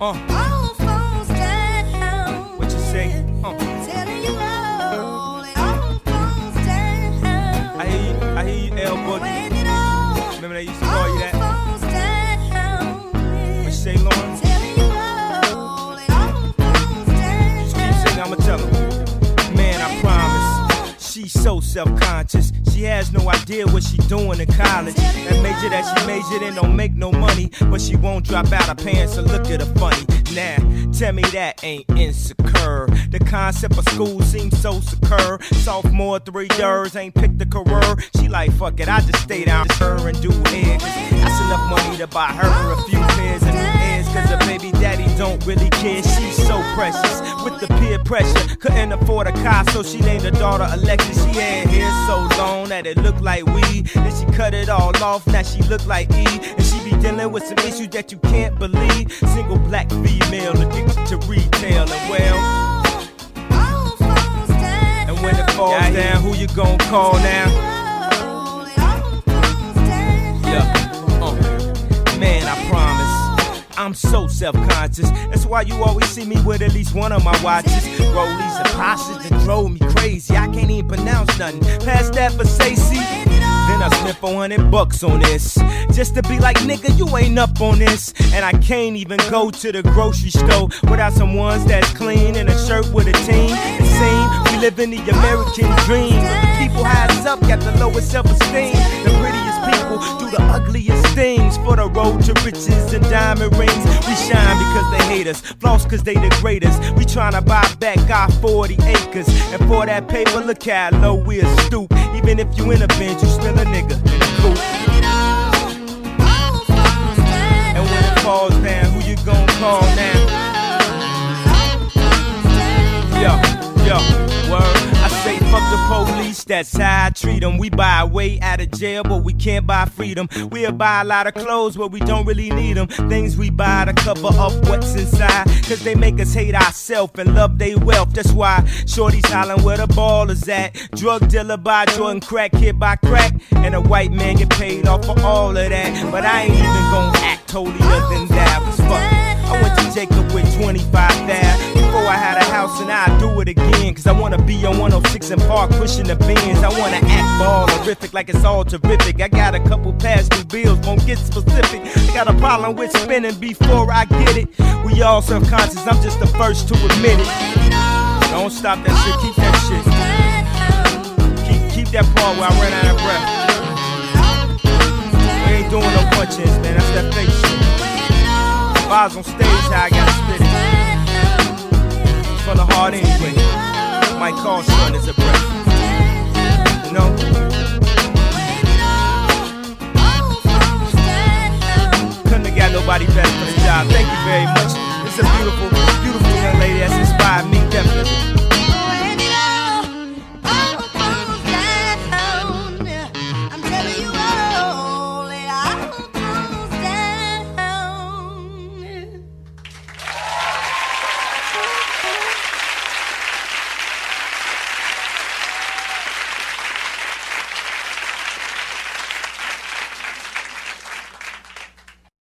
All She's so self-conscious. She has no idea what she doing in college. That major that she majored in don't make no money, but she won't drop out her pants to look at her funny. Nah, tell me that ain't insecure. The concept of school seems so secure. Sophomore, three years, ain't picked a career. She like, fuck it, I just stay down with her and do. 'cause That's enough money to buy her a few pairs of new ears. Cause her baby daddy don't really care. She's so precious with the peer pressure. Couldn't afford a car, so she named her daughter Alexis. She had hair so long that it looked like weed. Then she cut it all off, now she look like E. And she be dealing with some issues that you can't believe. Single black female addicted to retail and well. All phones down. And when it falls down, who you gon' call now? I'm so self-conscious. That's why you always see me with at least one of my watches. Rollies and Poshas that drove me crazy. I can't even pronounce nothing. Pass that for Stacy. Then I spent 400 bucks on this. Just to be like, nigga, you ain't up on this. And I can't even go to the grocery store without some ones that's clean and a shirt with a team. It seems we live in the American dream. Up got the lowest self-esteem. The prettiest people do the ugliest things for the road to riches and diamond rings. We shine because they hate us, floss because they the greatest. We tryna buy back our 40 acres. And for that paper, look how low we're stoop. Even if you in a bench, you still a nigga. And when it falls down, who you gon' call now? Yo, yo, word. Fuck the police, that's how I treat them. We buy a way out of jail, but we can't buy freedom. We'll buy a lot of clothes, but we don't really need them. Things we buy to cover up what's inside. Cause they make us hate ourselves and love they wealth. That's why Shorty's hollering where the ball is at. Drug dealer by Jordan, crack hit by crack. And a white man get paid off for all of that. But I ain't even gonna act holier than that. Fuck. I went to Jacob with 25 thousand before I had a house, and I'd do it again. Cause I wanna be on 106 and Park pushing the bins. I wanna act ball horrific like it's all terrific. I got a couple past due bills, won't get specific. I got a problem with spending before I get it. We all subconscious, I'm just the first to admit it. Don't stop that shit, keep that shit. Keep, keep that part where I run out of breath. We ain't doing no punch-ins, man, that's that fake shit. On stage, how I gotta spit it. Mike Carlson is a breath. You know?